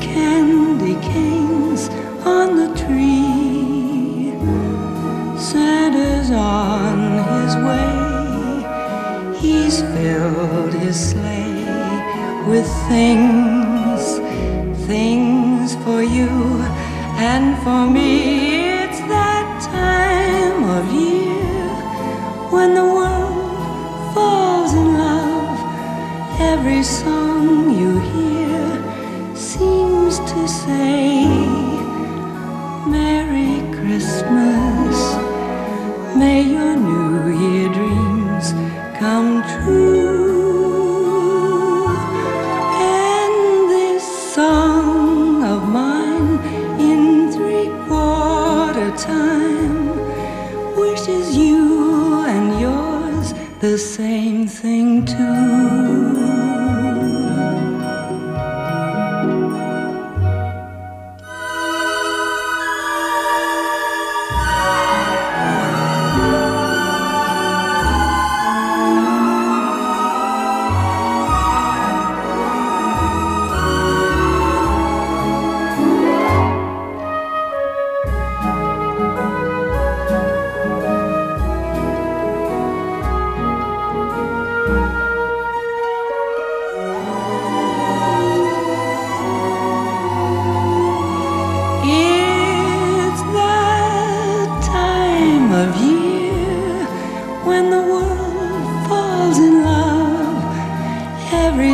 candy canes on the tree. Santa's on his way. He's filled his sleigh with things, things for you and for me. It's that time of year when the world falls in love. Every song you hear to say, Merry Christmas. May your New Year dreams come true. And this song of mine in three quarter time wishes you and yours the same thing too.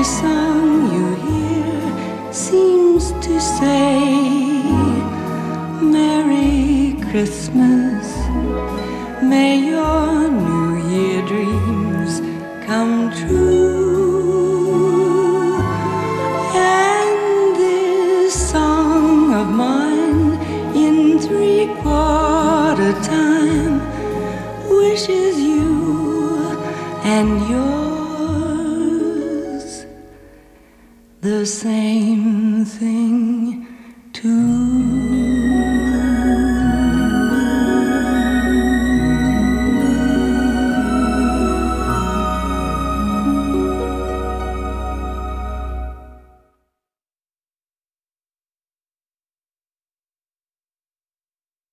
Every song you hear seems to say, Merry Christmas. May your New Year dreams come true. And this song of mine in three quarter time wishes you and yours the same thing too.